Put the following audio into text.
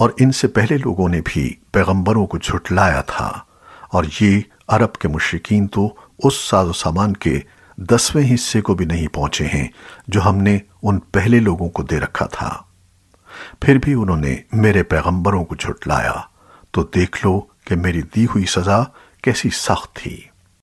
और इनसे पहले लोगों ने भी पैगंबरों को झुटलाया था। और ये अरब के मुशरिकीन तो उस साजो सामान के दसवें हिस्से को भी नहीं पहुँचे हैं, जो हमने उन पहले लोगों को दे रखा था। फिर भी उन्होंने मेरे पैगंबरों को झुटलाया तो देख लो कि मेरी दी हुई सजा कैसी सख्त थी।